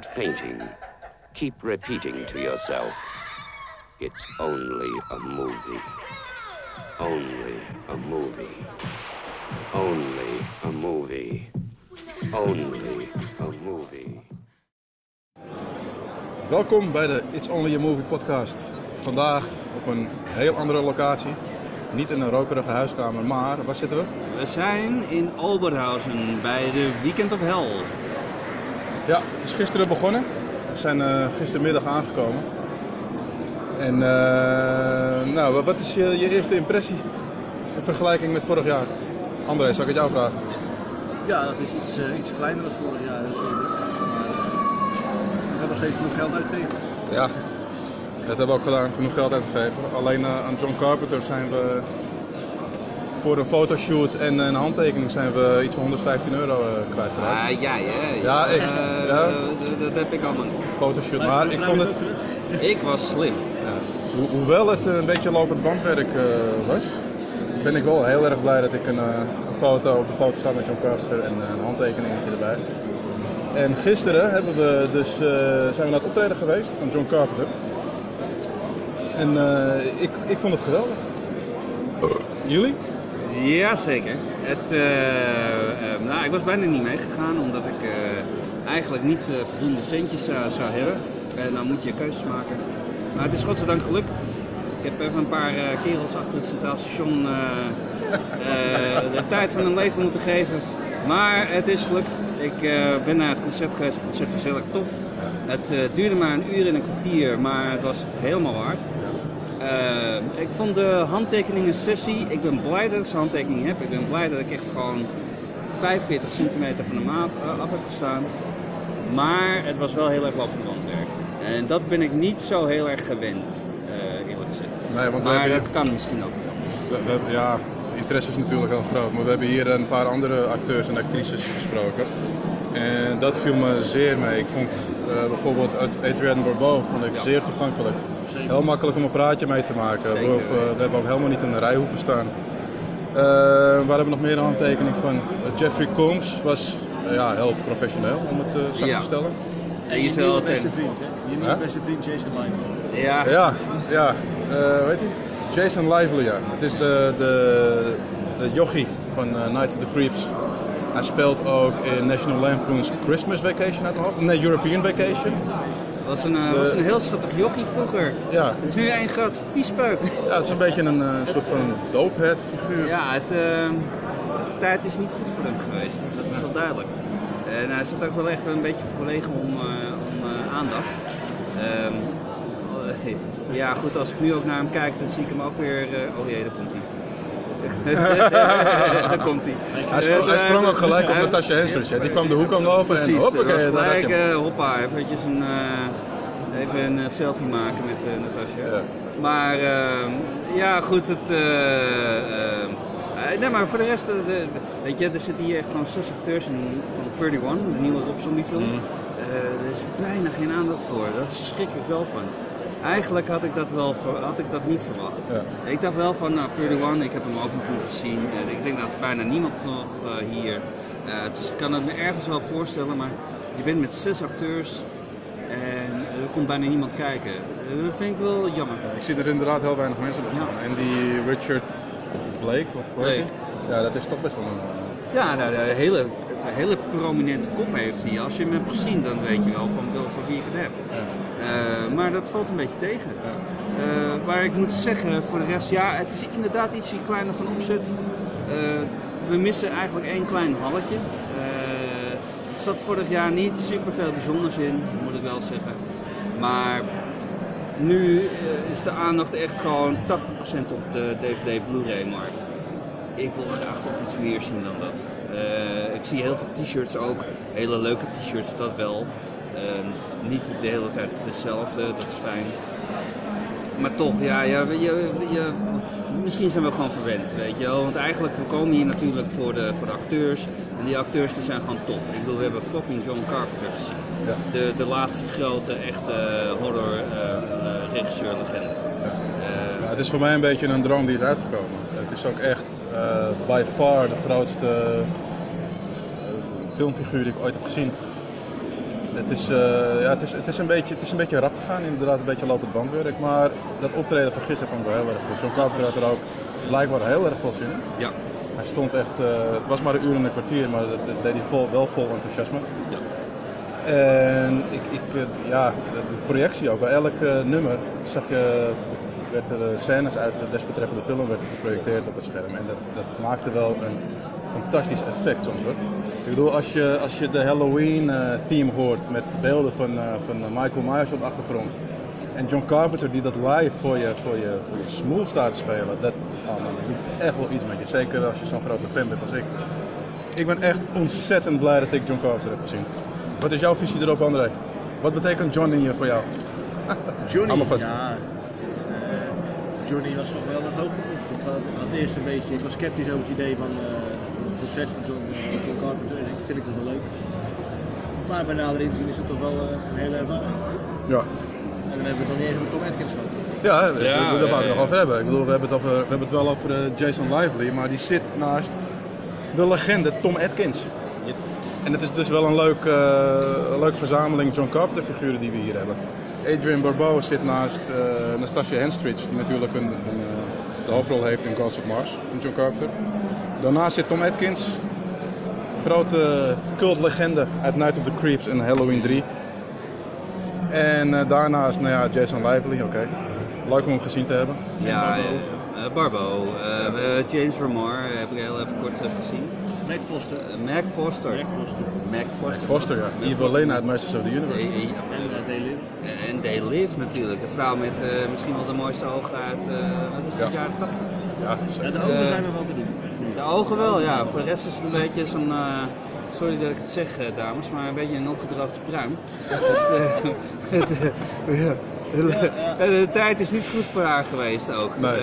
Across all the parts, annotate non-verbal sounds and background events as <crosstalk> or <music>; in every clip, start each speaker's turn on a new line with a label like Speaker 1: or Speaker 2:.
Speaker 1: avoid fainting, keep repeating to yourself, it's only a movie. Only a movie. Only a movie. Only a movie.
Speaker 2: Welkom bij de It's Only a Movie podcast. Vandaag op een heel andere locatie. Niet in een rokerige huiskamer, maar waar zitten we?
Speaker 3: We zijn in Oberhausen bij de Weekend of Hell.
Speaker 2: Ja, het is gisteren begonnen. We zijn eh, gistermiddag aangekomen. En eh, nou, wat is je, je eerste impressie in vergelijking met vorig jaar? André, zal ik het jou vragen?
Speaker 4: Ja, dat is iets, eh, iets kleiner dan vorig jaar. we hebben nog steeds genoeg geld uitgegeven.
Speaker 2: Ja, dat hebben we ook gedaan. Genoeg geld uitgegeven. Alleen aan John Carpenter zijn we voor een fotoshoot en een handtekening zijn we iets van 115 euro eh, kwijtgeraakt.
Speaker 3: Ah, jij hè?
Speaker 2: Ja, ik.
Speaker 3: Eh,
Speaker 2: Ja.
Speaker 3: dat- dat heb ik allemaal niet.
Speaker 2: Fotoshoot, maar ik vond het...
Speaker 3: Ik was slim.
Speaker 2: Ho- hoewel het een beetje lopend bandwerk eh, was, ben ik wel heel erg blij dat ik een, eh, een foto op de foto sta met John Carpenter en eh, een handtekeningetje erbij. En gisteren hebben we dus, eh, zijn we naar het optreden geweest van John Carpenter. En eh, ik, ik vond het geweldig. Jullie?
Speaker 3: Jazeker. Het, eh, eh, nou, ik was bijna niet meegegaan omdat ik eh, eigenlijk niet voldoende centjes zou, hebben. En dan moet je keuzes maken. Maar het is godzijdank gelukt. Ik heb even een paar kerels achter het Centraal Station de tijd van hun leven moeten geven. Maar het is gelukt. Ik ben naar het concert geweest. Het concept was heel erg tof. Het duurde maar een uur en een kwartier, maar het was het helemaal waard. Eh, ik vond de handtekeningen sessie, ik ben blij dat ik zo'n handtekening heb. Ik ben blij dat ik echt gewoon 45 centimeter van de maaf eh, af heb gestaan. Maar het was wel heel erg lopend bandwerk. En dat ben ik niet zo heel erg gewend, eh, eerlijk gezegd.
Speaker 2: Nee, want
Speaker 3: maar dat kan misschien ook wel.
Speaker 2: We, ja, interesse is natuurlijk heel groot, maar we hebben hier een paar andere acteurs en actrices gesproken. En dat viel me zeer mee. Ik vond bijvoorbeeld Adrienne Barbeau vond ik zeer toegankelijk. Heel makkelijk om een praatje mee te maken.
Speaker 3: Zeker
Speaker 2: We, hoeven- we hebben ook helemaal niet in de rij hoeven staan. Eh, waar hebben we nog meer een handtekening van? Eh, Jeffrey Combs was eh, ja, heel professioneel, om het eh zacht
Speaker 3: Ja.
Speaker 2: te stellen.
Speaker 3: En je
Speaker 4: nieuwe beste vriend, hè? Je nieuwe
Speaker 2: Huh?
Speaker 4: beste vriend Jason Lyon.
Speaker 3: Ja,
Speaker 2: Ja, ja. Eh, weet je? Jason Lively, ja. Het is de, de, de jochie van eh, Night of the Creeps. Hij speelt ook in National Lampoon's Christmas Vacation uit mijn hoofd. Nee, European Vacation.
Speaker 3: Was een, eh, was een heel schattig jochie vroeger.
Speaker 2: Ja,
Speaker 3: Het is nu een groot viespeuk.
Speaker 2: ja het is een beetje een eh, soort van dopehead figuur.
Speaker 3: Ja, het, eh, de tijd is niet goed voor hem geweest. Dat is wel duidelijk. En hij zat ook wel echt een beetje verlegen om, eh, om eh, aandacht. Ehm, eh, ja, goed, als ik nu ook naar hem kijk, dan zie ik hem ook weer. eh, oh jee, daar komt hij. <laughs> daar komt hij.
Speaker 2: Hij, sprong, hij sprong ook gelijk op Natasha Henstridge. hè. Die kwam de hoek aan lopen en
Speaker 3: Precies,
Speaker 2: hoppakee, je
Speaker 3: gelijk, eh, hoppa, eventjes een, eh, even een eh, selfie maken met eh, Natasja.
Speaker 2: Ja.
Speaker 3: Maar ja, goed, het... eh, eh, nee, maar voor de rest, eh, de, weet je, er zitten hier echt gewoon zes acteurs in, van 31, de nieuwe Rob Zombie film.
Speaker 2: Mm.
Speaker 3: Eh, er is bijna geen aandacht voor, daar schrik ik wel van. Eigenlijk had ik dat, wel, had ik dat niet verwacht.
Speaker 2: Ja.
Speaker 3: Ik dacht wel van, nou, 31, ik heb hem ook nog niet gezien. Ik denk dat bijna niemand nog eh, hier. eh, dus ik kan het me ergens wel voorstellen, maar je bent met zes acteurs en er komt bijna niemand kijken. Eh, dat vind ik wel jammer.
Speaker 2: Ik zie er inderdaad heel weinig mensen bij staan.
Speaker 3: Ja.
Speaker 2: En die Richard Blake, of
Speaker 3: Blake.
Speaker 2: Ja, dat is toch best wel een...
Speaker 3: Ja, nou, een hele, een hele prominente kop heeft hij. Als je hem hebt gezien, dan weet je wel van, wel van wie ik het heb. Eh, maar dat valt een beetje tegen. Eh, maar ik moet zeggen, voor de rest, ja, het is inderdaad ietsje kleiner van omzet. Eh, we missen eigenlijk één klein halletje. Er zat vorig jaar niet super veel bijzonders in, moet ik wel zeggen. Maar nu is de aandacht echt gewoon 80% op de DVD Blu-ray markt. Ik wil graag toch iets meer zien dan dat. Ik zie heel veel t-shirts ook, hele leuke t-shirts, dat wel. Eh, niet de hele tijd dezelfde, dat is fijn. Maar toch, ja, ja je, je, misschien zijn we gewoon verwend, weet je wel. Want eigenlijk, we komen hier natuurlijk voor de, voor de acteurs. En die acteurs die zijn gewoon top. Ik bedoel, we hebben fucking John Carpenter gezien.
Speaker 2: Ja.
Speaker 3: De, de laatste grote, echte horror eh, eh, regisseur legende.
Speaker 2: Ja, het is voor mij een beetje een droom die is uitgekomen. Het is ook echt eh, by far de grootste filmfiguur die ik ooit heb gezien. Het is, eh, ja, het, is, het, is een beetje, het is een beetje rap gegaan, inderdaad een beetje lopend bandwerk. Maar dat optreden van gisteren vond ik wel heel erg goed. John Carpenter had er ook blijkbaar heel erg veel zin in.
Speaker 3: Ja.
Speaker 2: Hij stond echt, eh, het was maar een uur en een kwartier, maar dat, dat deed hij vol, wel vol enthousiasme.
Speaker 3: Ja.
Speaker 2: En ik, ik, eh, ja, de, de projectie ook. Bij elk nummer zag je, werden er scènes uit de desbetreffende film werden geprojecteerd op het scherm. En dat, dat maakte wel een fantastisch effect soms hoor. Ik bedoel, als je, als je de Halloween eh, theme hoort met beelden van, eh, van Michael Myers op de achtergrond. En John Carpenter die dat live voor je, voor je, voor je smoel staat te spelen. Dat, oh man, dat doet echt wel iets met je. Zeker als je zo'n grote fan bent als ik. Ik ben echt ontzettend blij dat ik John Carpenter heb gezien. Wat is jouw visie erop, André? Wat betekent John in je voor jou? <laughs>
Speaker 4: Johnny,
Speaker 2: vast.
Speaker 4: ja. dus, eh, Johnny was toch wel een hoogtepunt. Ik had, eerst een beetje, ik was sceptisch over het idee van eh, proces van John, eh, John Carpenter. En ik vind ik dat wel leuk. Maar bij nader inzien is het toch wel eh, een hele ervaring.
Speaker 2: Ja.
Speaker 4: En dan hebben we het nog niet eens met Tom Atkins gehad.
Speaker 2: Ja,
Speaker 3: Ja,
Speaker 2: daar wou ik
Speaker 3: ja,
Speaker 2: nog over hebben. Ik bedoel, we hebben het, over, we hebben het wel over eh, Jason Lively, maar die zit naast de legende Tom Atkins. En het is dus wel een leuk, eh, leuke verzameling John Carpenter figuren die we hier hebben. Adrian Barbeau zit naast eh Nastasia Henstridge, die natuurlijk een, een, eh, de hoofdrol heeft in Ghost of Mars, van John Carpenter. Daarnaast zit Tom Atkins, grote cultlegende uit Night of the Creeps en Halloween 3. En eh, daarnaast, nou ja, Jason Lively, oké. Leuk om hem gezien te hebben.
Speaker 3: Ja, eh, Barbo. Eh, James Remar heb ik heel even kort even gezien.
Speaker 4: Mac Foster.
Speaker 3: Mac Foster.
Speaker 4: Mac Foster.
Speaker 3: Mac Foster.
Speaker 2: Foster, ja. Eva Lane uit Masters of the Universe.
Speaker 4: En uh, They Live.
Speaker 3: En They Live natuurlijk. De vrouw met eh, misschien wel de mooiste ogen uit eh, wat is het,
Speaker 2: Ja.
Speaker 3: de jaren 80.
Speaker 2: Ja,
Speaker 4: Ja,
Speaker 2: zeker.
Speaker 4: de ogen zijn nog wel te doen.
Speaker 3: De ogen wel, ja. Voor de rest is het een beetje zo'n. eh, sorry dat ik het zeg, eh, dames, maar een beetje een opgedroogde pruim. <laughs> het, eh. De, tijd is niet goed voor haar geweest ook.
Speaker 2: Nee.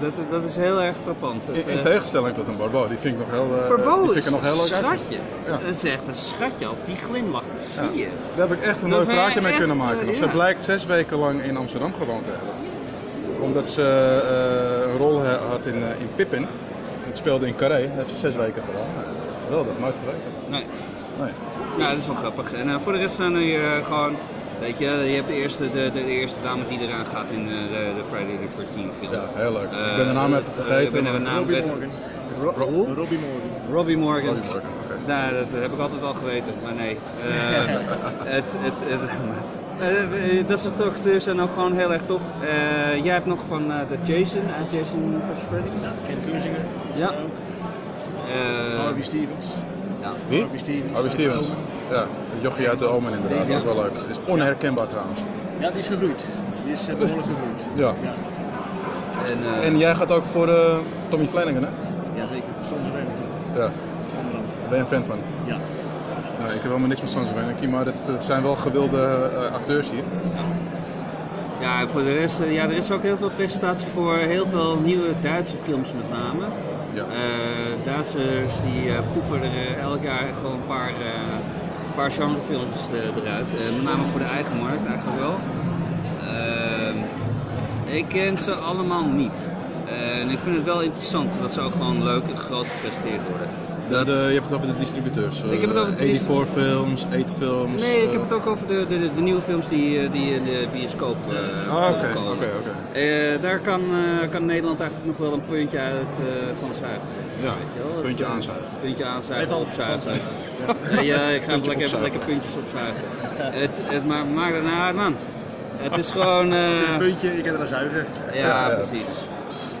Speaker 3: Dat, dat is heel erg frappant. Het,
Speaker 2: In, in tegenstelling tot een Barbeau, die vind ik nog heel, die vind
Speaker 3: is
Speaker 2: ik nog heel
Speaker 3: een
Speaker 2: leuk
Speaker 3: schatje.
Speaker 2: Ja.
Speaker 3: Het is echt een schatje. Als die glimlacht, zie je het.
Speaker 2: Daar heb ik echt een
Speaker 3: Dat
Speaker 2: leuk
Speaker 3: vind
Speaker 2: praatje mee
Speaker 3: echt,
Speaker 2: kunnen maken. Ze
Speaker 3: ja.
Speaker 2: blijkt zes weken lang in Amsterdam gewoond te hebben. Omdat ze een rol had in, in Pippin. Het speelde in Carré. Heeft ze zes weken gedaan. Geweldig, nooit vergeten.
Speaker 3: Nee.
Speaker 2: Nee.
Speaker 3: Ja, dat is wel grappig. En eh, voor de rest zijn er hier eh, gewoon, weet je, je hebt de eerste, de, de, eerste dame die eraan gaat in eh, de, de Friday the 13 film.
Speaker 2: Ja, heel leuk. Ik ben de naam even vergeten.
Speaker 3: ik ben de naam
Speaker 4: Robbie Morgan.
Speaker 3: Ro-
Speaker 2: Ro-
Speaker 3: hoe?
Speaker 4: Robbie Morgan.
Speaker 3: Robbie Morgan.
Speaker 2: Robbie Morgan, oké.
Speaker 3: Nou, dat heb ik altijd al geweten, maar nee. Eh, <laughs> het, het, het, eh, dat soort acteurs zijn ook gewoon heel erg tof. Eh, jij hebt nog van eh, de Jason, Jason vs. Freddy.
Speaker 4: Ja, Ken Kunzinger.
Speaker 3: Ja.
Speaker 4: Harvey Stevens.
Speaker 3: ja.
Speaker 2: Wie?
Speaker 4: Harvey Stevens.
Speaker 2: Harvey Stevens. Ja, de jochie uit de Omen inderdaad.
Speaker 3: Ja.
Speaker 2: Ook wel leuk. Het is onherkenbaar trouwens.
Speaker 4: Ja, die is gegroeid. Die is eh, behoorlijk gegroeid.
Speaker 2: Ja.
Speaker 4: Ja,
Speaker 3: En, eh,
Speaker 2: En jij gaat ook voor eh, Tommy Flanagan, hè?
Speaker 4: ja zeker. Soms ik.
Speaker 2: Ja. Ben je een fan van?
Speaker 4: Ja.
Speaker 2: Ik heb helemaal niks met Anarchy, maar het, het zijn wel gewilde eh, acteurs hier.
Speaker 3: Ja, en voor de rest, eh, ja, er is ook heel veel presentatie voor heel veel nieuwe Duitse films met name.
Speaker 2: Ja.
Speaker 3: Eh, Duitsers die poepen er elk jaar echt wel een paar, een paar genrefilms eruit. Met name voor de eigen markt eigenlijk wel. Ik ken ze allemaal niet. en ik vind het wel interessant dat ze ook gewoon leuk en groot gepresenteerd worden. Dat,
Speaker 2: De, je hebt het over de distributeurs.
Speaker 3: Ik heb het over de
Speaker 2: eh, 84 films, 8 films.
Speaker 3: nee, ik
Speaker 2: eh,
Speaker 3: heb het ook over de, de, de nieuwe films die, eh, die in de bioscoop eh
Speaker 2: Ah, oké,
Speaker 3: komen.
Speaker 2: oké, oké.
Speaker 3: Eh, daar kan, eh, kan Nederland eigenlijk nog wel een puntje uit eh, van zuigen.
Speaker 2: Ja,
Speaker 3: Weet je wel?
Speaker 2: puntje
Speaker 3: eh,
Speaker 2: aanzuigen.
Speaker 3: Puntje aanzuigen,
Speaker 4: Even
Speaker 3: opzuigen. Ja, <laughs> ja, ik ga
Speaker 2: Puntje
Speaker 3: lekker,
Speaker 2: opzuigen.
Speaker 3: lekker puntjes opzuigen. het, het ma- maakt het nou man. Het is gewoon... <laughs> eh,
Speaker 4: Een puntje, je kent er een zuiger.
Speaker 3: ja,
Speaker 2: Ja, ja.
Speaker 3: precies.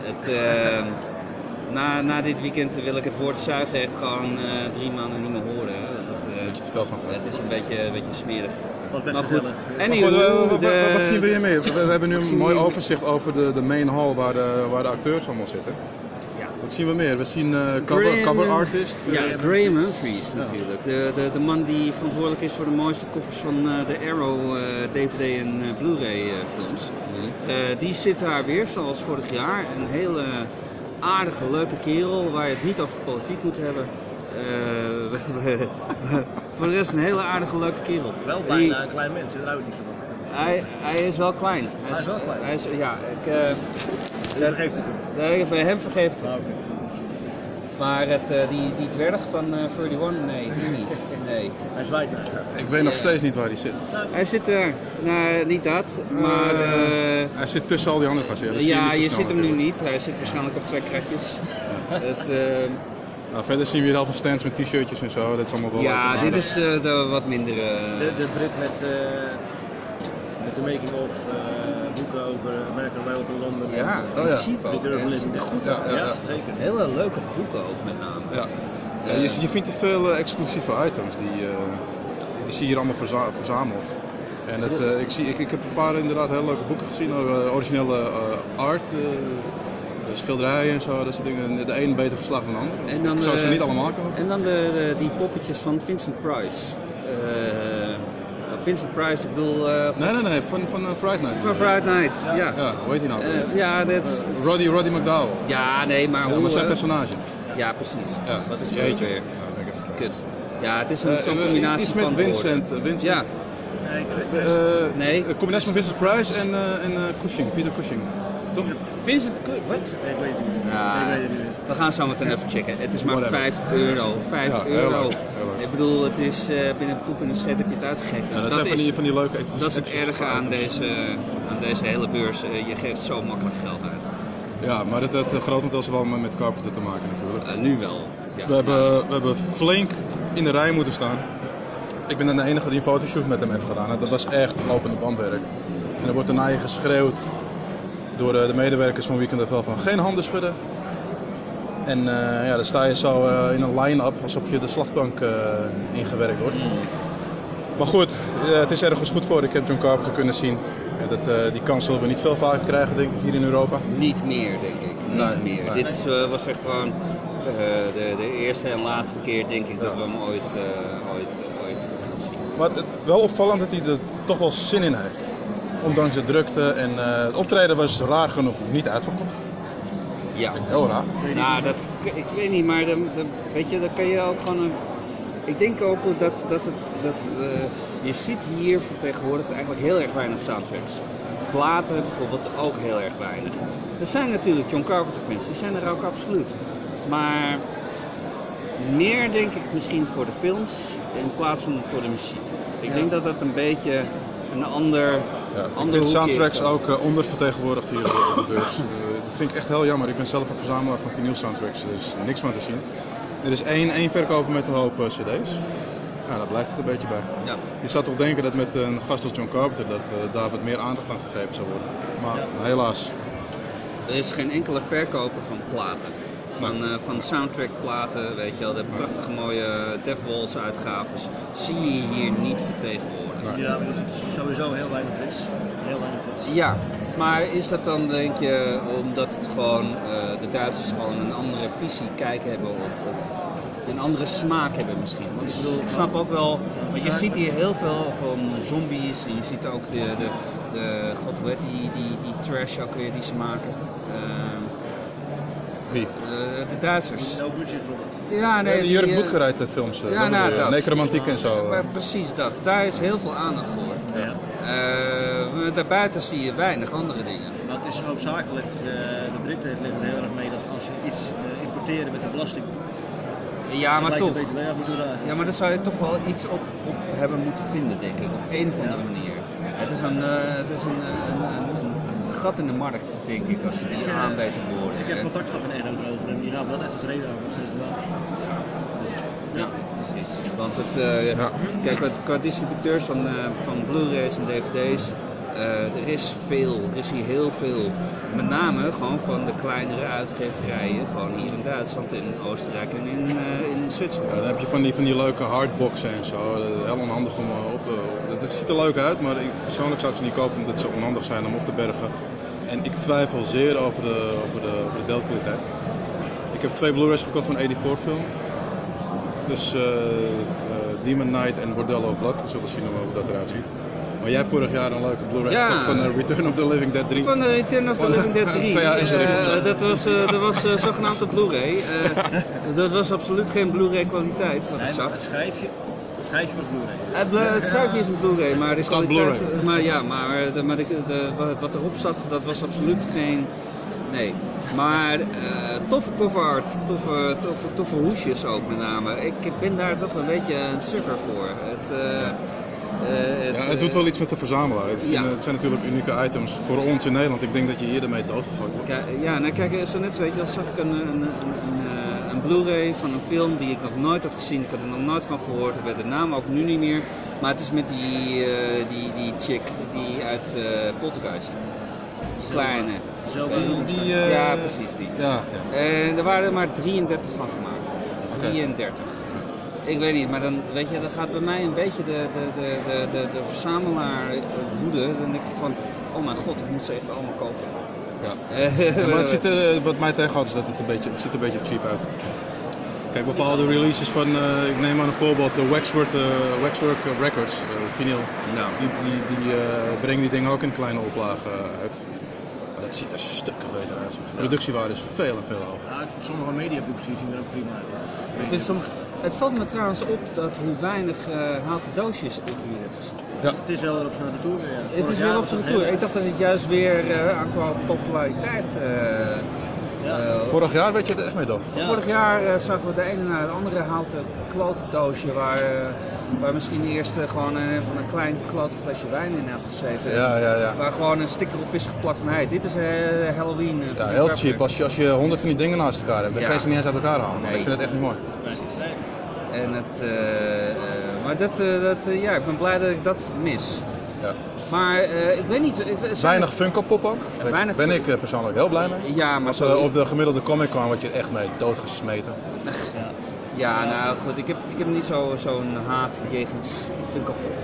Speaker 3: Het, eh, na, na dit weekend wil ik het woord zuigen echt gewoon eh, drie maanden niet meer horen. Dat, eh,
Speaker 2: Beetje te veel van gehad.
Speaker 3: het is een beetje, een beetje smerig.
Speaker 4: Best
Speaker 3: Maar goed.
Speaker 2: Maar eh, wat,
Speaker 3: de-
Speaker 2: wat- wat zien we hier meer? We, we hebben nu een mooi overzicht over de, de main hall waar de, waar de acteurs allemaal zitten.
Speaker 3: Ja.
Speaker 2: Wat zien we meer? We zien eh, cover,
Speaker 3: Graham-
Speaker 2: cover artist.
Speaker 3: Ja,
Speaker 2: eh,
Speaker 3: Graham Humphries natuurlijk. De, de, de man die verantwoordelijk is voor de mooiste koffers van eh, de Arrow eh, DVD en eh, Blu-ray films. Eh, die zit daar weer, zoals vorig jaar. Een hele aardige, leuke kerel waar je het niet over politiek moet hebben. Eh, <laughs> voor de rest een hele aardige, leuke kerel.
Speaker 4: Wel
Speaker 3: Die-
Speaker 4: bijna een klein mens, daar hou ik niet van.
Speaker 3: hij, hij is wel klein.
Speaker 4: Hij is wel klein.
Speaker 3: Hij is, ja, ik, eh,
Speaker 4: vergeeft het hem.
Speaker 3: nee, bij hem vergeef ik het.
Speaker 4: Ah.
Speaker 3: Maar het, eh, die, die dwerg van eh 31, nee, die niet. <laughs> Nee.
Speaker 4: Hij zwaait naar.
Speaker 2: Ik weet nog steeds niet waar hij zit.
Speaker 3: Hij zit er, nou niet dat, maar eh,
Speaker 2: Hij zit tussen al die andere gasten. Ja, dat zie
Speaker 3: ja, je
Speaker 2: snel
Speaker 3: ziet hem nu niet. Hij zit waarschijnlijk op twee kratjes. Het, eh,
Speaker 2: Nou, verder zien we hier heel veel stands met t-shirtjes en zo. Dat is allemaal wel leuk
Speaker 3: ja, dit is eh, de wat minder. eh,
Speaker 4: De, de Brit met, eh, met de making of eh, boeken over American Weldon Londen.
Speaker 3: ja,
Speaker 2: Oh, ja.
Speaker 3: ook. Ziet er
Speaker 4: Living
Speaker 3: goed
Speaker 2: Ja,
Speaker 3: uit.
Speaker 2: ja, ja.
Speaker 4: zeker.
Speaker 3: Hele leuke boeken ook met name.
Speaker 2: Ja. Ja, je, je vindt hier veel eh, exclusieve items die, eh, die zie je hier allemaal verza- verzameld. En het, eh, ik, zie, ik, ik heb een paar inderdaad hele leuke boeken gezien, originele eh, art, de schilderijen en zo, dat soort dingen. De een beter geslaagd dan de ander.
Speaker 3: En dan,
Speaker 2: ik zou ze niet allemaal kopen.
Speaker 3: En dan de, de- die poppetjes van Vincent Price. Vincent Price, ik bedoel,
Speaker 2: Nee, nee, nee, van, van Friday Night.
Speaker 3: van Friday Night. Ja,
Speaker 2: Ja, hoe heet hij nou?
Speaker 3: Ja, dat
Speaker 2: Roddy, Roddy McDowell.
Speaker 3: ja, nee, maar
Speaker 2: Ja,
Speaker 3: hoe...
Speaker 2: maar zijn personage.
Speaker 3: Ja, precies.
Speaker 2: Ja.
Speaker 3: Wat is het weer?
Speaker 2: Kwijt.
Speaker 3: Kut. Ja, het is een
Speaker 2: eh,
Speaker 3: combinatie
Speaker 2: Iets met
Speaker 3: van
Speaker 2: Vincent.
Speaker 3: woorden.
Speaker 2: eh, Vincent.
Speaker 3: Ja,
Speaker 4: Nee,
Speaker 2: Eh,
Speaker 3: Nee.
Speaker 2: Een combinatie van Vincent Price en, eh, en eh, Cushing, Peter Cushing. Toch?
Speaker 3: Vincent Wat?
Speaker 4: ik weet het niet meer.
Speaker 3: Ja,
Speaker 4: Ik weet het niet meer.
Speaker 3: we gaan zo meteen even checken. Het is maar
Speaker 2: Whatever.
Speaker 3: 5 euro. 5
Speaker 2: Ja, heel
Speaker 3: euro.
Speaker 2: leuk, heel leuk.
Speaker 3: Ik bedoel, het is eh, binnen poep en een scheet heb je het uitgegeven.
Speaker 2: Ja, dat,
Speaker 3: dat,
Speaker 2: zijn van
Speaker 3: is,
Speaker 2: die, van die leuke
Speaker 3: dat is het erge aan deze, aan deze hele beurs. Je geeft zo makkelijk geld uit.
Speaker 2: Ja, maar dat heeft grotendeels wel met, Carpenter te maken natuurlijk.
Speaker 3: Eh, nu wel. Ja.
Speaker 2: We hebben, we hebben flink in de rij moeten staan. Ik ben dan de enige die een fotoshoot met hem heeft gedaan. Dat was echt lopende bandwerk. En er wordt daarna je geschreeuwd door de, de medewerkers van Weekend wel van geen handen schudden. En eh, ja, dan sta je zo eh, in een line-up alsof je de slagbank eh, ingewerkt wordt. Maar goed, eh, het is ergens goed voor. Ik heb John Carpenter kunnen zien. En dat, eh, die kans zullen we niet veel vaker krijgen, denk ik, hier in Europa.
Speaker 3: Niet meer, denk ik. Niet
Speaker 2: Nee,
Speaker 3: meer.
Speaker 2: nee.
Speaker 3: Dit is, eh, was echt gewoon de, de eerste en laatste keer, denk ik, dat we hem ooit, ooit, ooit gaan zien.
Speaker 2: Maar het, wel opvallend dat hij er toch wel zin in heeft. Ondanks de drukte en het optreden was raar genoeg niet uitverkocht.
Speaker 3: Ja.
Speaker 2: Heel raar.
Speaker 3: Nou, dat, ik weet niet, maar dan, dan, weet je, dan kan je ook gewoon een... Ik denk ook dat, dat, het, dat eh, je ziet hier tegenwoordig eigenlijk heel erg weinig soundtracks. Platen bijvoorbeeld ook heel erg weinig. Er zijn natuurlijk John Carpenter fans, die zijn er ook absoluut. Maar meer denk ik misschien voor de films in plaats van voor de muziek. Ik denk dat dat een beetje een ander,
Speaker 2: Ja, ik vind soundtracks
Speaker 3: is
Speaker 2: ook eh, ondervertegenwoordigd hier op de beurs. Eh, dat vind ik echt heel jammer. Ik ben zelf een verzamelaar van vinyl soundtracks, dus niks van te zien. Er is één, één verkoper met een hoop eh, cd's. Ja, daar blijft het een beetje bij.
Speaker 3: Ja.
Speaker 2: Je zou toch denken dat met een gast als John Carpenter dat eh, daar wat meer aandacht aan gegeven zou worden. Maar helaas.
Speaker 3: Er is geen enkele verkoper van platen. Van, eh, van soundtrackplaten, weet je wel, de prachtige mooie Walls uitgaves, zie je hier niet vertegenwoordigd.
Speaker 4: Ja, maar dat is sowieso heel weinig is. Heel weinig is.
Speaker 3: Ja, maar is dat dan denk je omdat het gewoon, eh, de Duitsers gewoon een andere visie kijken hebben op, op een andere smaak hebben misschien? Want ik bedoel, ik snap ook wel, want je ziet hier heel veel van zombies en je ziet ook de, de, de god hoe heet die, die, die trash ook weer die ze maken. Ehm,
Speaker 2: Wie?
Speaker 3: eh, de Duitsers.
Speaker 4: No budget voor.
Speaker 3: Ja, nee.
Speaker 2: de
Speaker 3: die,
Speaker 2: Jurk
Speaker 3: eh,
Speaker 2: Boetgerijt de films. eh,
Speaker 3: Ja,
Speaker 2: dat
Speaker 3: nou, dat.
Speaker 2: Necromantiek en zo. eh.
Speaker 3: Maar precies dat. Daar is heel veel aandacht voor.
Speaker 4: Ja.
Speaker 3: Eh, daarbuiten zie je weinig andere dingen.
Speaker 4: Maar het is hoofdzakelijk, eh, de Britten liggen er heel erg mee dat als ze iets eh, importeren met de belasting.
Speaker 3: Ja, maar toch.
Speaker 4: Ja,
Speaker 3: maar daar zou je toch wel iets op, op hebben moeten vinden, denk ik. Op een of andere manier. Het is een, eh, het is een, eh, een, een, een gat in de markt, denk ik, als je die aan weet te worden.
Speaker 4: Ik heb contact gehad met Eindhoven over en die gaan wel net als reden over. wat ze doen.
Speaker 3: Ja, precies. Want het, eh,
Speaker 2: Ja.
Speaker 3: kijk, wat, qua distributeurs van, eh, van Blu-rays en DVD's, er is veel, er is hier heel veel. Met name gewoon van de kleinere uitgeverijen, gewoon hier in Duitsland, in Oostenrijk en in, eh, in
Speaker 2: Ja,
Speaker 3: Zwitserland.
Speaker 2: dan heb je van die, van die leuke hardboxen en zo. Heel onhandig om eh, op te... Het, ziet er leuk uit, maar ik, persoonlijk zou ik ze niet kopen omdat ze onhandig zijn om op te bergen. En ik twijfel zeer over de, over de, de beeldkwaliteit. Ik heb twee Blu-rays gekocht van 84 film. Dus eh, eh, Demon Knight en Bordello Blood. We zullen zien hoe dat eruit ziet. Maar jij hebt vorig jaar een leuke Blu-ray
Speaker 3: Ja.
Speaker 2: van eh, Return of the Living Dead 3.
Speaker 3: Van de Return of the Living Dead 3.
Speaker 2: VHS
Speaker 3: Eh, dat was, eh, dat was eh, zogenaamd een Blu-ray. Eh, dat was absoluut geen Blu-ray kwaliteit, wat ik
Speaker 4: Nee,
Speaker 3: zag.
Speaker 4: het schijfje, het schijfje van het Blu-ray.
Speaker 3: Het, schuifje is een Blu-ray, maar de kwaliteit...
Speaker 2: Blu-ray.
Speaker 3: Maar ja, maar, de, maar de, de- wat erop zat, dat was absoluut geen Nee. Maar eh, toffe cover art, toffe, toffe, toffe hoesjes ook met name. Ik ben daar toch een beetje een sukker voor. Het, eh, eh,
Speaker 2: Ja, het doet wel iets met de verzamelaar. Het zijn,
Speaker 3: Ja.
Speaker 2: het zijn natuurlijk unieke items voor ons in Nederland. Ik denk dat je hier ermee doodgegooid wordt.
Speaker 3: Kijk, ja, nou kijk, zo net weet je, dan zag ik een, een, een, een, eh, een Blu-ray van een film die ik nog nooit had gezien. Ik had er nog nooit van gehoord. Ik weet de naam ook nu niet meer. Maar het is met die, eh, die, die chick die uit eh Poltergeist. Die kleine.
Speaker 4: Zelfde
Speaker 3: Eh.
Speaker 2: Die, eh,
Speaker 3: ja, precies die.
Speaker 2: Ja, ja.
Speaker 3: En er waren er maar 33 van gemaakt. 33. Ik weet niet, maar dan, weet je, dan gaat bij mij een beetje de, de, de, de, de, de verzamelaar eh, woede. Dan denk ik van, oh mijn god, ik moet ze echt allemaal kopen.
Speaker 2: Ja.
Speaker 3: Eh, <laughs>
Speaker 2: Ja, maar het ziet er, wat mij tegenhoudt is dat het een beetje, het ziet er een beetje cheap uit. Kijk, bepaalde releases van, eh, ik neem aan een voorbeeld, de Waxwork, eh, Waxwork Records, eh, vinyl.
Speaker 3: Nou.
Speaker 2: Die, die, die eh, brengen die dingen ook in kleine oplagen eh, uit. Dat ziet er stukken beter uit. De productiewaarde is veel en veel hoger.
Speaker 4: Ja, sommige mediabooks die zien er ook prima uit.
Speaker 3: Ik vind sommige... Het valt me trouwens op dat hoe weinig houten doosjes ik hier heb gezien.
Speaker 4: Het is wel weer op zijn retour ja.
Speaker 3: Het is weer op zijn retour. Ik dacht dat het juist weer eh, aan qua populariteit...
Speaker 4: Ja.
Speaker 3: eh,
Speaker 2: Vorig jaar werd je er echt mee.
Speaker 4: Ja.
Speaker 3: Vorig jaar eh, zagen we de ene na het andere houten klote doosje waar, eh, waar misschien eerst gewoon een, van een klein klote flesje wijn in had gezeten.
Speaker 2: Ja, ja, ja.
Speaker 3: Waar gewoon een sticker op is geplakt van hey, dit is eh, Halloween.
Speaker 2: Ja, heel cheap. Als je, als je honderd van die dingen naast elkaar hebt, dan
Speaker 3: Ja.
Speaker 2: kan je ze niet eens uit elkaar halen.
Speaker 3: Nee.
Speaker 2: ik vind het echt niet mooi.
Speaker 3: Precies. En het, maar dat, eh, dat, ja, ik ben blij dat ik dat mis.
Speaker 2: Ja.
Speaker 3: Maar eh, ik weet niet. Ik, zijn
Speaker 2: Weinig Funko Pop ook. Daar
Speaker 3: weinig
Speaker 2: ben ik eh, persoonlijk heel blij mee.
Speaker 3: Ja, maar
Speaker 2: Als we op de gemiddelde comic kwam, word je echt mee doodgesmeten.
Speaker 3: ja, nou goed, ik heb, ik heb niet zo- zo'n haat jegens Funko Pop.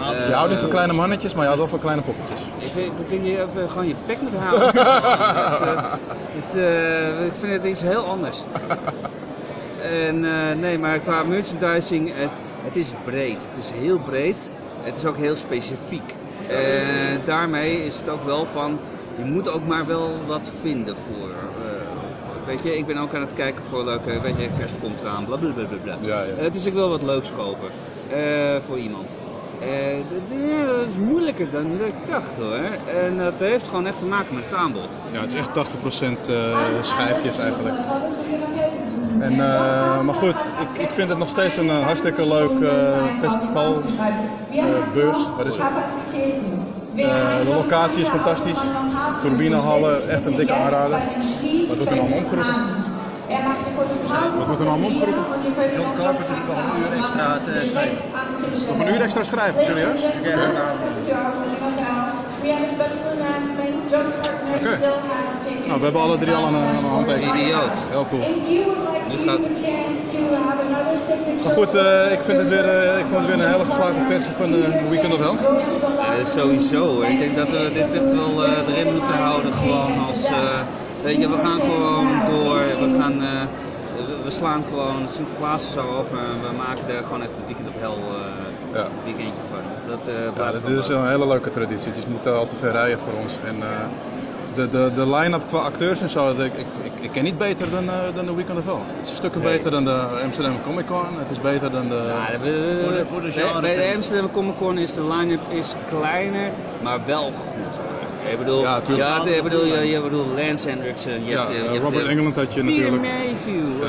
Speaker 4: Ja,
Speaker 2: je houdt niet van kleine mannetjes, maar je houdt wel van kleine poppetjes.
Speaker 3: Ik vind ik denk dat je even gewoon je pek moet houden. <laughs> het, het, het, eh, ik vind het iets heel anders. En eh, nee, maar qua merchandising, het, het is breed. Het is heel breed. Het is ook heel specifiek. En daarmee is het ook wel van, je moet ook maar wel wat vinden voor. eh, weet je, ik ben ook aan het kijken voor leuke, weet je, kerst komt eraan, bla bla bla bla.
Speaker 2: Ja, ja.
Speaker 3: Eh, dus ik wil wat leuks kopen eh, voor iemand. Eh, ja, dat is moeilijker dan ik dacht hoor. En dat heeft gewoon echt te maken met het aanbod.
Speaker 2: Ja, het is echt 80% eh, schijfjes eigenlijk. En, eh, maar goed, ik, ik vind het nog steeds een eh, hartstikke leuk eh, festival. beurs, wat is het? De locatie is fantastisch. Turbinehallen, echt een dikke aanrader. Wat wordt er allemaal opgeroepen? Wat wordt er allemaal opgeroepen?
Speaker 4: John Carpenter nog een uur extra te schrijven.
Speaker 2: Nog een uur extra schrijven, serieus? Nou, we hebben alle drie al een, een handtekening.
Speaker 3: Idioot.
Speaker 2: Heel cool. Maar goed, eh, ik, vind het weer, eh, ik vond het weer een hele geslaagde versie van eh Weekend of Hell.
Speaker 3: Eh, sowieso hoor. Ik denk dat we dit echt wel eh, erin moeten houden. Gewoon als. eh, weet je, we gaan gewoon door. We gaan. eh, we- slaan gewoon Sinterklaas er zo over en we maken er gewoon echt een weekend of hell eh,
Speaker 2: Ja.
Speaker 3: weekendje van. Dat eh
Speaker 2: Ja, dit is een hele leuke traditie. Het is niet al te ver rijden voor ons. En, eh, de, de, de line-up qua acteurs en zo, dat ik, ik, ik, ken niet beter dan, eh, dan de Weekend of Hell. Het is stukken
Speaker 3: Nee.
Speaker 2: beter dan de Amsterdam Comic Con. Het is beter dan de...
Speaker 3: Ja, we-
Speaker 4: Voor de- voor de genre
Speaker 3: bij de. Amsterdam Comic Con is de line-up is kleiner, maar wel goed. Ik bedoel,
Speaker 2: Ja,
Speaker 3: ja, ik bedoel, je, je bedoelt Lance Hendrickson, je
Speaker 2: Ja,
Speaker 3: hebt, eh,
Speaker 2: eh,
Speaker 3: je hebt,
Speaker 2: Robert
Speaker 3: eh,
Speaker 2: Englund had je
Speaker 3: Peter
Speaker 2: natuurlijk.
Speaker 3: Mayhew.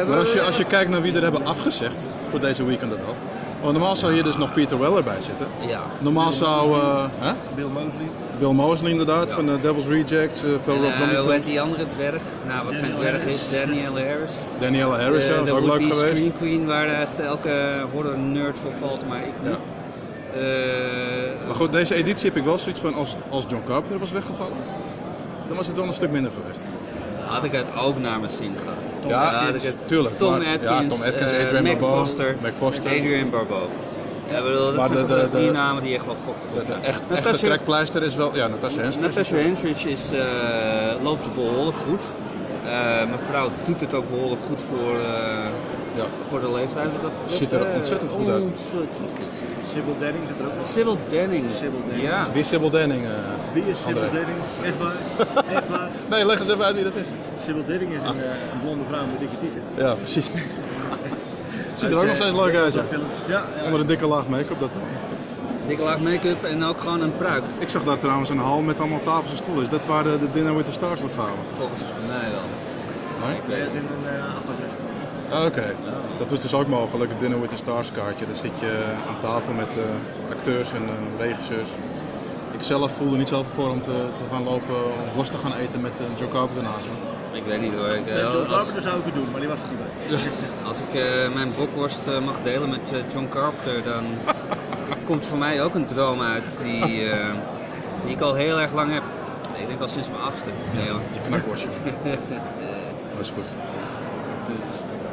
Speaker 3: eh,
Speaker 2: Maar als je, als je kijkt naar wie er hebben afgezegd voor deze Weekend of Hell. Want normaal zou hier dus nog Peter Weller bij zitten.
Speaker 3: Ja.
Speaker 2: Normaal zou eh, hè?
Speaker 4: Bill Mosley.
Speaker 2: Bill Mosley inderdaad, van de Devil's Rejects, eh veel
Speaker 3: En, eh, hoe heet die andere dwerg? Nou, wat geen dwerg is, Danielle Harris.
Speaker 2: Danielle Harris, ja,
Speaker 3: Eh,
Speaker 2: dat is
Speaker 3: de
Speaker 2: ook leuk geweest.
Speaker 3: Screen Queen, waar echt elke horror nerd voor valt, maar ik niet. Eh,
Speaker 2: Maar goed, deze editie heb ik wel zoiets van, als, als John Carpenter was weggevallen, dan was het wel een stuk minder geweest.
Speaker 3: had ik het ook naar mijn zin gehad.
Speaker 2: Ja, tuurlijk,
Speaker 3: Tom
Speaker 2: maar-
Speaker 3: Atkins,
Speaker 2: ja, Tom Atkins,
Speaker 3: eh,
Speaker 2: Adrian
Speaker 3: Mac
Speaker 2: Barbeau,
Speaker 3: Foster,
Speaker 2: Mac Foster.
Speaker 3: Adrian Barbeau. Ja, bedoel, dat zijn
Speaker 2: de-
Speaker 3: drie namen die echt wel fokken.
Speaker 2: Dat de echt, echte trekpleister is wel, ja, Natasha Henstridge.
Speaker 3: Natasha Henstridge is, eh, loopt behoorlijk goed. Eh mevrouw doet het ook behoorlijk goed voor,
Speaker 2: Ja.
Speaker 3: voor de leeftijd. Dat betreft,
Speaker 2: Ziet er
Speaker 3: eh,
Speaker 2: ontzettend goed uit.
Speaker 3: Ontzettend goed.
Speaker 4: Sybil Denning zit er ook nog.
Speaker 3: Sybil Denning.
Speaker 4: Sybil Denning.
Speaker 3: Ja.
Speaker 2: Wie is Sybil Denning? eh?
Speaker 4: Wie is Sybil
Speaker 2: André?
Speaker 4: Denning? Echt waar? <laughs> Echt waar?
Speaker 2: Nee, leg eens even uit wie dat is.
Speaker 4: Sybil Denning is een, eh, een blonde vrouw met dikke tieten.
Speaker 2: Ja, precies. <laughs> Ziet er ook nog steeds leuk uit, ja.
Speaker 4: Ja, ja.
Speaker 2: Onder een dikke laag make-up, dat wel.
Speaker 3: Dikke laag make-up en ook gewoon een pruik.
Speaker 2: Ik zag daar trouwens een hal met allemaal tafels en stoelen. Is dat waar de, de Dinner with the Stars wordt gehouden?
Speaker 3: Volgens mij wel.
Speaker 2: Nee?
Speaker 4: Nee, dat is in een uh,
Speaker 2: Ah, Oké, dat was dus ook mogelijk, het Dinner with the Stars kaartje. Dan zit je aan tafel met eh, acteurs en eh, regisseurs. Ik zelf voelde niet zoveel voor om te, te gaan lopen, om worst te gaan eten met uh, Joe Carpenter naast me.
Speaker 3: Ik weet niet hoor. Ik, eh,
Speaker 4: Ja, John
Speaker 3: als,
Speaker 4: Carpenter zou ik het doen, maar die was er niet bij. <laughs>
Speaker 3: als ik eh, mijn brokworst eh, mag delen met eh, John Carpenter, dan <laughs> komt voor mij ook een droom uit die, <laughs> eh, die ik al heel erg lang heb. Ik denk al sinds mijn achtste. Nee hoor.
Speaker 2: Je knakworstje. dat is goed.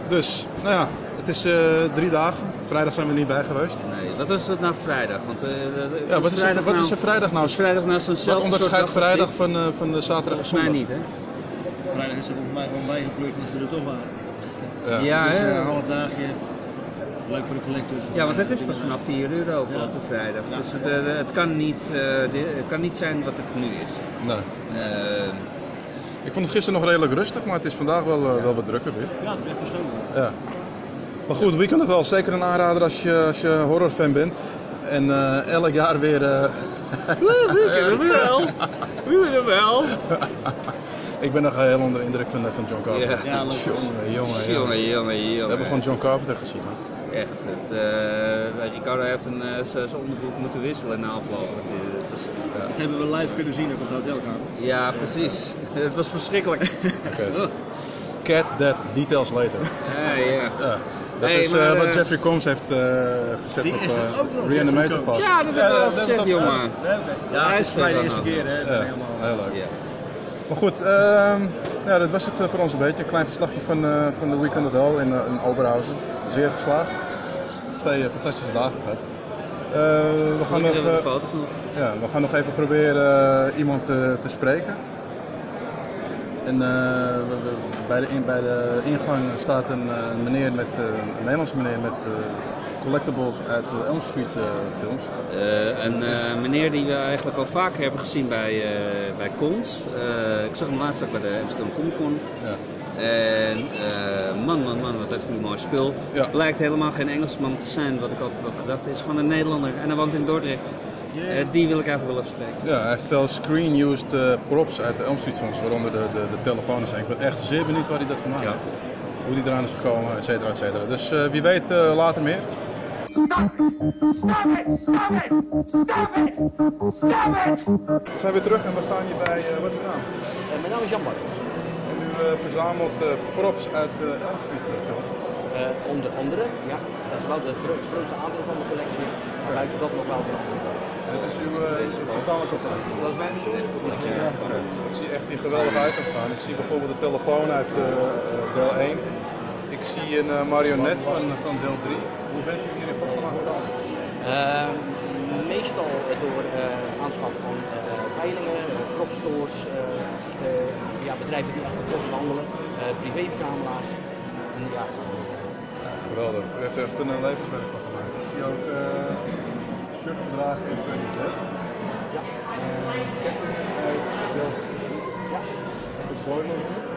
Speaker 2: Dus, nou ja, het is eh, drie dagen. Vrijdag zijn we er niet bij geweest.
Speaker 3: Nee, wat is het nou vrijdag? Want, eh,
Speaker 2: Ja, wat is, er, wat is er vrijdag nou?
Speaker 3: Is vrijdag nou zo'n
Speaker 2: Wat onderscheidt vrijdag van, eh, van de zaterdag en
Speaker 3: Volgens mij
Speaker 2: zondag?
Speaker 3: niet, hè?
Speaker 4: Vrijdag is er volgens mij gewoon bijgeplukt als ze er toch waren.
Speaker 2: Ja.
Speaker 3: Ja,
Speaker 4: Dus
Speaker 3: hè?
Speaker 4: een half dagje. Leuk voor de collectors.
Speaker 3: Ja, want het is pas vanaf 4 euro op, op de vrijdag. Dus het, het, kan niet, eh, het kan niet zijn wat het nu is.
Speaker 2: Nee. Ik vond het gisteren nog redelijk rustig, maar het is vandaag wel, eh, wel wat drukker weer.
Speaker 4: Ja, het is echt.
Speaker 2: Ja. Maar goed, Weekend nog wel zeker een aanrader als je, als je horrorfan bent. En eh, elk jaar weer. eh, <laughs>
Speaker 3: wel. <laughs> We wel.
Speaker 2: ik ben nog heel onder de indruk van, van John Carpenter.
Speaker 3: Ja.
Speaker 4: Ja.
Speaker 2: Jongen, jongen, jongen.
Speaker 3: Jongen.
Speaker 2: We hebben gewoon John Carpenter gezien. Hè?
Speaker 3: Echt. Het, Ricardo heeft een, zijn onderbroek moeten wisselen na afloop. Het, eh,
Speaker 4: Dat hebben we live kunnen zien ook op de hotelkamer.
Speaker 3: ja, precies. <laughs> Het was verschrikkelijk. <laughs>
Speaker 2: Oké. Cat Dead Details Later.
Speaker 3: ja, ja.
Speaker 2: Ja. Dat
Speaker 3: Hey,
Speaker 2: is
Speaker 3: maar,
Speaker 2: eh, wat
Speaker 3: eh,
Speaker 2: Jeffrey Combs heeft eh, gezet
Speaker 4: Die
Speaker 2: op
Speaker 4: is ook nog,
Speaker 2: Reanimator Pass.
Speaker 3: ja, dat hebben we al gezegd, jongen.
Speaker 4: Ja, het is de eerste
Speaker 3: er
Speaker 4: keer,
Speaker 3: dan
Speaker 4: hè.
Speaker 2: Ja,
Speaker 4: Helemaal.
Speaker 2: heel leuk.
Speaker 3: Ja.
Speaker 2: Maar goed, ehm, ja, dat was het voor ons een beetje. Een klein verslagje van, eh, van de Weekend of Hell in, in Oberhausen. Zeer geslaagd. Twee fantastische dagen gehad. Eh, we, gaan nog,
Speaker 3: de
Speaker 2: eh,
Speaker 3: foto's nog.
Speaker 2: ja, we gaan nog even proberen eh, iemand te, te spreken. En eh, we- we- bij, de, in- bij de ingang staat een, eh, een meneer met, eh, een Nederlandse meneer met eh, collectibles uit de Elm Street eh, films.
Speaker 3: Eh, een eh, meneer die we eigenlijk al vaker hebben gezien bij, eh, bij cons. Eh, ik zag hem laatst ook bij de Amsterdam Comic Con.
Speaker 2: Ja.
Speaker 3: En eh, man, man, man, wat heeft hij een mooi spul.
Speaker 2: Ja.
Speaker 3: Blijkt helemaal geen Engelsman te zijn, wat ik altijd had gedacht. Hij is gewoon een Nederlander en hij woont in Dordrecht. Eh, die wil ik eigenlijk wel even spreken.
Speaker 2: Ja, hij heeft veel screen-used eh, props uit de Elm Street films, waaronder de, de, de telefoons. zijn. Ik ben echt zeer benieuwd waar hij dat vandaan
Speaker 3: Ja.
Speaker 2: heeft. Hoe die eraan is gekomen, et cetera, et cetera. Dus eh, wie weet eh, later meer.
Speaker 5: Stop it! Stop it! Stop it! Stop it! Stop it!
Speaker 2: We zijn weer terug en we staan hier bij, uh, wat is uw naam?
Speaker 6: mijn naam is Jan Martens.
Speaker 2: U eh, verzamelt eh, props uit de.
Speaker 6: Eh, onder andere, ja, dat is wel de gro- grootste aandeel van de collectie. Maar buiten dat nog wel films.
Speaker 2: Dit is uw, uh, uw persoonlijke collectie.
Speaker 6: Dat is mijn persoonlijke collectie.
Speaker 2: Ik zie echt hier geweldige items staan. Ik zie bijvoorbeeld de telefoon uit eh, eh, deel 1. Ik zie een eh, marionet van, van deel 3. Hoe bent u hier in godsnaam gekomen?
Speaker 6: Meestal door eh, aanschaf van eh, veilingen, uh, propstores, eh, eh, ja, bedrijven die echt props handelen, privéverzamelaars. En, ja,
Speaker 2: Geweldig. U heeft er echt een levenswerk van gemaakt. Zie ook uh, shirts dragen in Pony Dead.
Speaker 6: ja.
Speaker 2: Ketting uit
Speaker 6: ja.
Speaker 2: de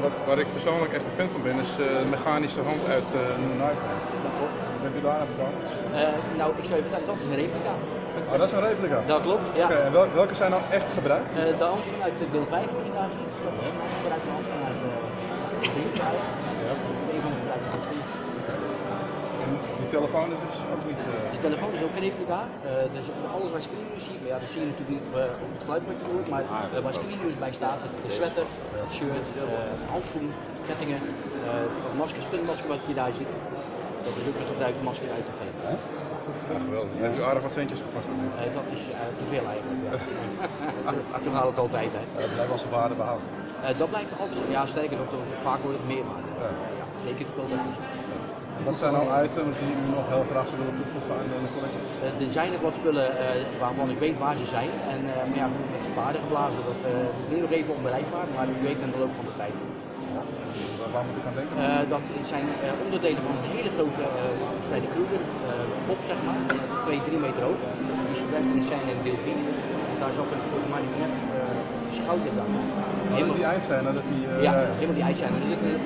Speaker 2: wat, waar ik persoonlijk echt een fan van ben, is uh, mechanische hand uit eh, uh, New
Speaker 6: Dat klopt.
Speaker 2: Wat heb je daar aan gekomen?
Speaker 6: Uh, nou, ik zou even vertellen, dat is een replica.
Speaker 2: Oh, dat is een replica?
Speaker 6: Dat klopt, ja.
Speaker 2: Okay, welke zijn dan echt gebruikt?
Speaker 6: Eh, de hand vanuit de deel 5 inderdaad. Dat is gebruikt de hand vanuit de
Speaker 2: die telefoon is dus ook niet... Uh...
Speaker 6: De telefoon is ook een replica. Uh, dus alles waar screennews ziet, ja, dat zie je natuurlijk uh, op het geluid wat je hoort, maar uh, waar screennews bij staat, is de sweater, het shirt, handschoen, kettingen, masker, stuntmasker wat je daar ziet. Dat is ook een gebruikte masker uit de film.
Speaker 2: Ja, geweldig. Heeft u aardig wat centjes gekost?
Speaker 6: Uh, dat is te veel eigenlijk. Ja. <laughs> Zo gaat het altijd. Hè.
Speaker 2: Uh, blijft zijn waarde behouden.
Speaker 6: Dat blijft altijd, ja sterker nog, vaak wordt het meer waard. Ja. Zeker speelt dat.
Speaker 2: Wat zijn nou items die u nog heel graag zou willen toevoegen aan de collectie?
Speaker 6: Uh, er zijn nog wat spullen uh, waarvan ik weet waar ze zijn. En uh, maar ja, met spaarden geblazen, dat is nu nog even onbereikbaar, maar u weet in de loop van de tijd.
Speaker 2: Ja. Waar moet ik aan denken?
Speaker 6: dat zijn onderdelen van een hele grote Freddy Krueger pop, zeg maar, 2-3 meter hoog. Die is gebruikt in de scène in deel 4. Daar zat een soort schouder dan.
Speaker 2: Helemaal die eindscène, dat die...
Speaker 6: ja, helemaal die eindscène. Er zit een,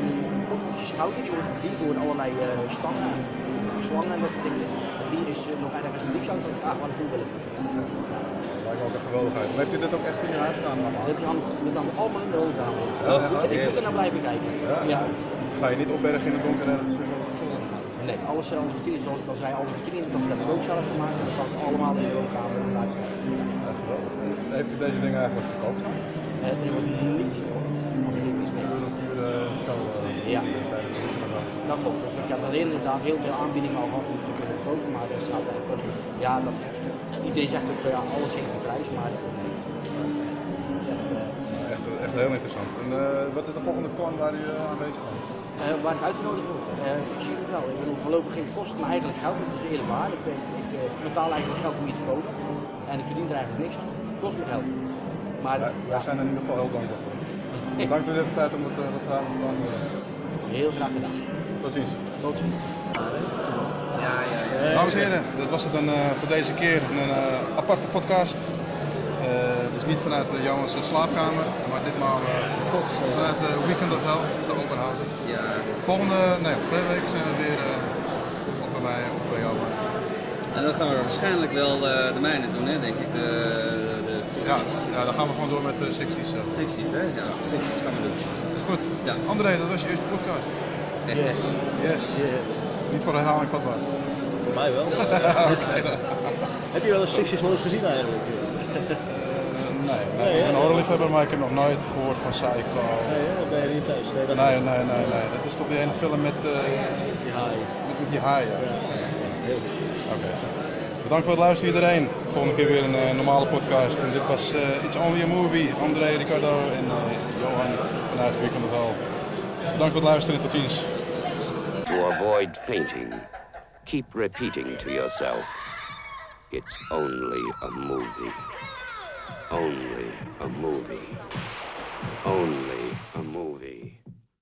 Speaker 6: een schouder, die wordt bediend door allerlei stangen en slangen en dat soort dingen. die is eh, nog ergens een liefsauto graag wat naartoe willen.
Speaker 2: Lijkt me ook een geweldigheid. Maar heeft u dit ook echt in uw huis staan?
Speaker 6: Dat is allemaal, is allemaal- in de woonkamer.
Speaker 2: Ja,
Speaker 6: ik moet er naar blijven kijken. Ja.
Speaker 2: Ga je niet opbergen in het donker ergens?
Speaker 6: Nee, alles zelf de vitrine, zoals ik al zei, alle dat heb ik ook zelf gemaakt. En dat kan allemaal in de woonkamer.
Speaker 2: Ja, geweldig. Heeft u deze dingen eigenlijk te koop staan?
Speaker 6: Eh, wordt niet
Speaker 2: eh, zo, eh,
Speaker 6: Ja. Dat klopt. Dus ik heb alleen inderdaad heel veel aanbiedingen al gehad om te kunnen kopen, maar dat staat eigenlijk. Ja, dat, iedereen zegt ook van ja, alles heeft een prijs, maar dat is echt, eh,
Speaker 2: Echt, echt heel interessant. En eh, wat is de volgende plan waar u eh, aan bezig bent?
Speaker 6: eh, waar ik uitgenodigd word. Eh, ik zie het wel. Ik bedoel, voorlopig geen kost me eigenlijk geld. Dat is eerlijk waar. Ik, eh, betaal eigenlijk geld om hier te komen. En ik verdien er eigenlijk niks aan. Het kost me geld. Maar
Speaker 2: Ja, wij zijn er in ieder geval heel dankbaar voor. <laughs> Bedankt voor de tijd om het uh, wat vragen te beantwoorden.
Speaker 6: heel graag gedaan.
Speaker 2: Tot ziens.
Speaker 6: Tot ziens.
Speaker 3: Ja, ja, ja.
Speaker 2: Dames en heren, dat was het dan eh, voor deze keer. Een eh, aparte podcast. Eh, dus niet vanuit uh, Johans slaapkamer, maar ditmaal eh, vanuit de Weekend of Hell te Oberhausen.
Speaker 3: ja.
Speaker 2: Volgende, nee, twee weken zijn we weer eh, of bij mij of bij jou.
Speaker 3: En dan gaan we waarschijnlijk wel eh, de mijne doen, hè, denk ik. De, de,
Speaker 2: Ja, ja, dan gaan we gewoon door met de 60s. eh.
Speaker 3: 60's, hè? Ja, 60's gaan we doen.
Speaker 2: Is goed.
Speaker 3: Ja.
Speaker 2: André, dat was je eerste podcast.
Speaker 4: Yes.
Speaker 2: Yes.
Speaker 4: yes.
Speaker 2: Niet voor herhaling vatbaar.
Speaker 4: Voor mij wel. <laughs> Heb je wel eens Sixties nooit gezien eigenlijk?
Speaker 2: Eh, nee, nee,
Speaker 4: Nee,
Speaker 2: ik ben een horrorliefhebber, maar ik heb nog nooit gehoord van Psycho.
Speaker 4: Nee, dan ben je niet thuis. Nee, dat
Speaker 2: Nee, nee, nee, nee. Dat is toch die ene film met, eh,
Speaker 4: Die haai.
Speaker 2: met, met die haaien.
Speaker 4: Ja, heel goed.
Speaker 2: Oké. Bedankt voor het luisteren iedereen. Volgende keer weer een eh, normale podcast. En dit was eh, It's Only a Movie. André, Ricardo en eh, Johan vanuit Weekend of Hell. Bedankt voor het luisteren en tot ziens.
Speaker 1: To avoid fainting, keep repeating to yourself, it's only a movie. Only a movie. Only